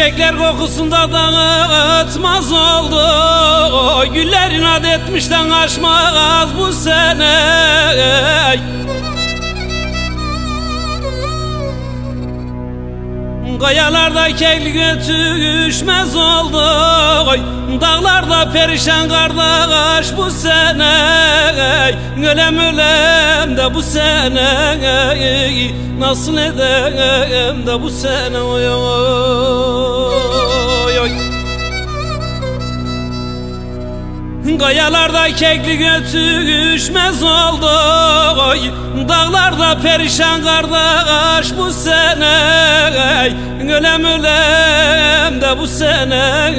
Çiçekler kokusunda dağıtmaz oldu. Güller inat etmişten aşmaz bu sene. Kayalarda kekli götüşmez oldu. Dağlarda perişan kardeş bu sene. Ölem ölem de bu sene. Nasıl edem de bu sene? Oy oy Kayalarda kekli götüşmez oldu. Oy Dağlarda perişan kardeş bu sene. Ölem ölem de bu sene.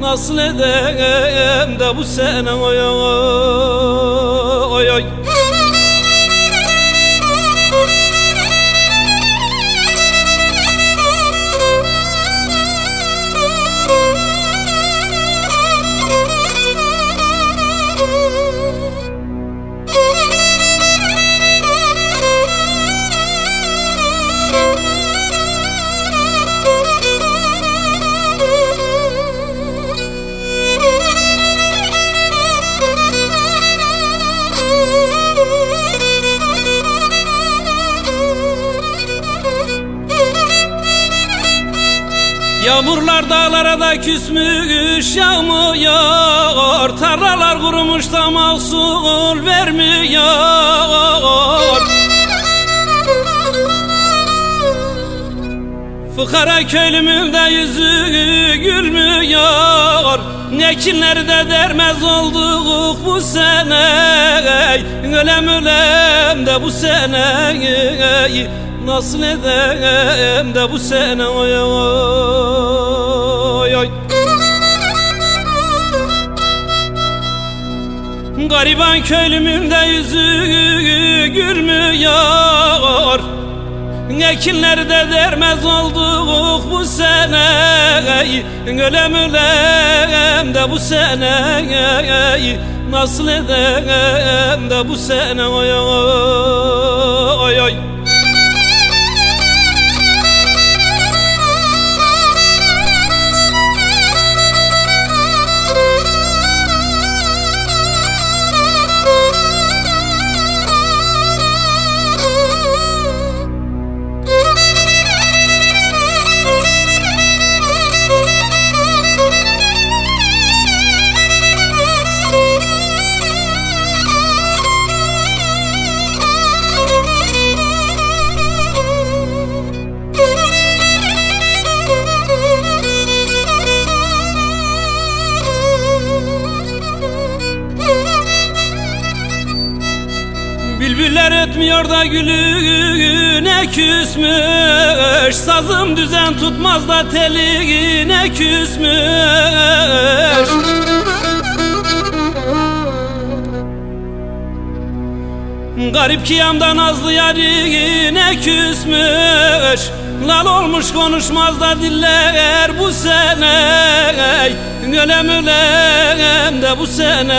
Nasıl edem de bu sene? Oy oy oy Yağmurlar dağlara da küsmüş yağmıyor. Tarlalar kurumuş da mahsul vermiyor. Fıkara köylümün de yüzü gülmüyor. Nekinleri de dermez olduk bu sene Ölem ölem de bu sene Nasıl edem de bu sene oy Gariban köylümün de yüzü gülmüyor. Ekinleri de dermez olduk bu sene Ölem ölem de bu sene Nasıl edem de bu sene oy oy Bülbüller ötmüyor da gülüne küsmüş. Sazım düzen tutmaz da teline küsmüş. Garip kıyamda nazlı yarine küsmüş. Lal olmuş konuşmaz da diller bu sene. Ölem ölem de bu sene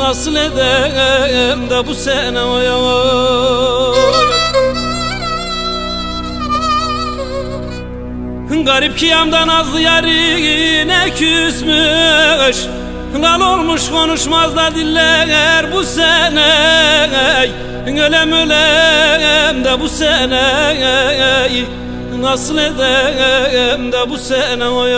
Nasıl edem de bu sene oy Garip kıyamda nazlı yarine küsmüş. Lal olmuş konuşmaz da diller bu sene. Ölem ölem de bu sene. Nasıl edem de bu sene oy